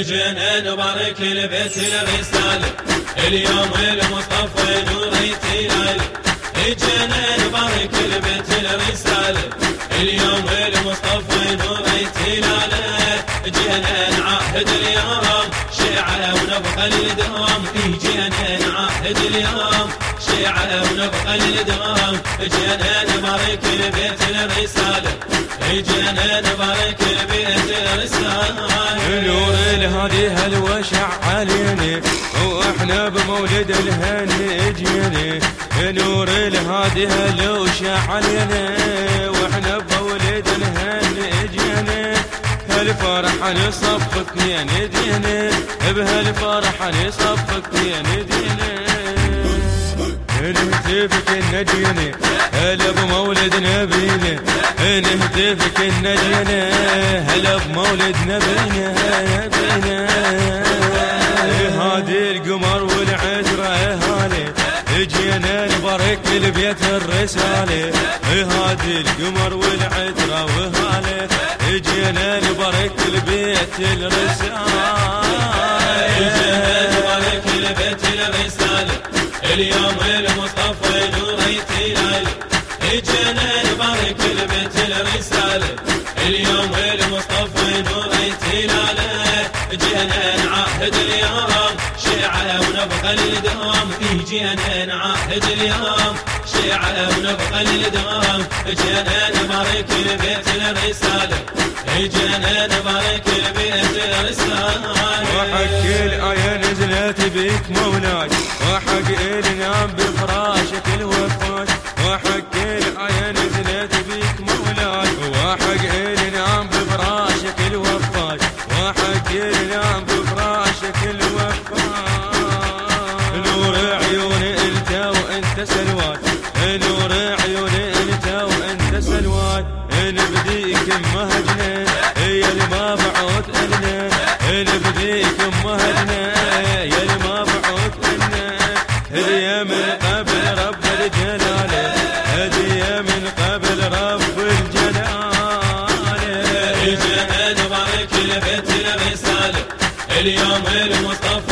اجينا نبارك البيت الرسالة اليوم المصطفى نور تلال اجينا نبارك البيت الرسالة اليوم. شيعة ونبقى الدوام. جينا نبارك البيت الرسالة. جينا نبارك البيت الرسالة. نور الهادي هالوشع علينا وإحنا بمولد الهن جينا نور الهادي هالوشع علينا وإحنا بمولد الهن جينا هالفرح نصف اثنين دينا بهالفرح نصف اثنين دينا نهتفك النجينا هلا بمولد نبينا نهتفك النجينا هلا بمولد نبينا نبينا هادي القمر جينا نبارك البيت الرسالة. هادي القمر والعترة وهالي جينا نبارك البيت الرسالة. جينا نبارك البيت الرسالة اليوم المصطفى نور تلال اجينا نبارك البيت الرسالة. اليوم المصطفى نور شيعة ونبقى للدوام جينا نعهد اليوم. شيعة ونبقى للدوام جينا نبارك البيت الرسالة. جينا نبارك البيت الرسالة. وحق الآية نزلت بك مولاي وحق النام بفراشك الوفاش وحق الآية نزلت بك مولاي وحق النام بفراشك الوفاش وحق النام وانت سلوان نور عيون انت وأنت سلوان نبديك مهجنا يا اللي ما بعود لنا نبديك مهجنا يا اللي ما بعود لنا هدية من قبل رب الجلال. هدية من قبل رب الجلال. اجينا نبارك البيت الرسالة اليوم المصطفى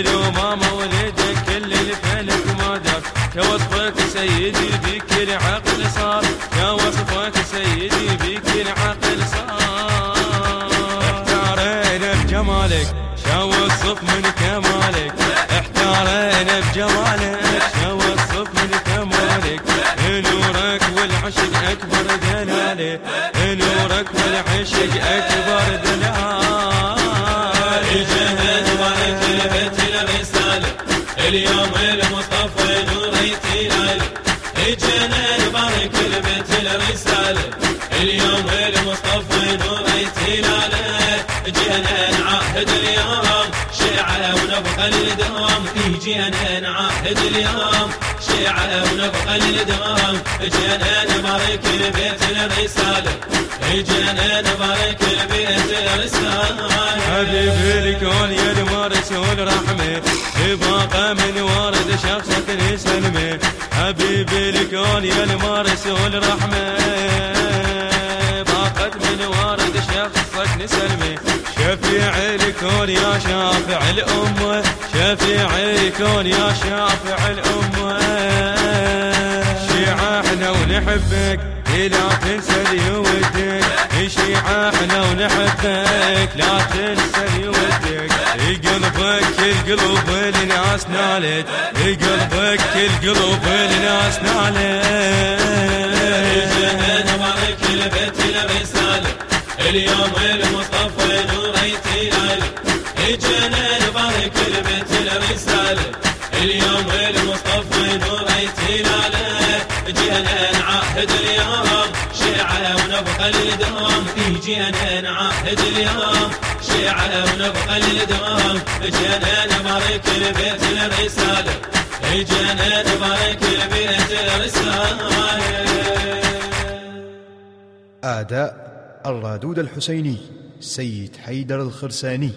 اليوم مولدك كل الفلك ما يا وصفك سيدي بك العقل صار. يا وصفك سيدي بك العقل صار. احتارينا بجمالك شا وصف من كمالك. احتارينا بجمالك شا وصف من كمالك. نورك والعشق أكبر دلالة. نورك والعشق أكبر دلالة. اليوم المصطفى نور تلال اجينا نبارك البيت الرسالة اليوم ونبقى للدوام جينا نعهد اليوم. شيعة ونبقى للدوام جينا نبارك البيت الرسالة جينا نبارك البيت الرسالة حبيب الكون يا رسول رحمة باقة من ورد شخصك نسلمه حبيب الكون يا رسول رحمة باقة من ورد شخصك نسلمه شفيع الكون يا شافع الأمة شفيع الكون يا شافع الأمة. شيعة إحنا ونحبك لا تنسى لي ودك. شيعة إحنا ونحبك لا تنسى لي ودك. قلبك القلوب الناس نالت قلبك القلوب الناس نالت. اليوم المصطفى نور اجينا نبارك البيت الرسالة اليوم المصطفى نور تلال جينا نعاد نعهد اليوم شيعة ونبقى للدوم يجينا نعهد اليوم شيعة ونبقى جينا البيت الرسالة جينا الرسالة آداء الرادود الحسيني سيد حيدر الخرساني.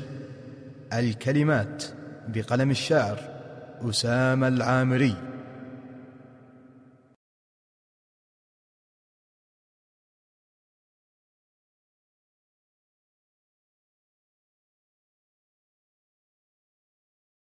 الكلمات بقلم الشاعر أسامة العامري.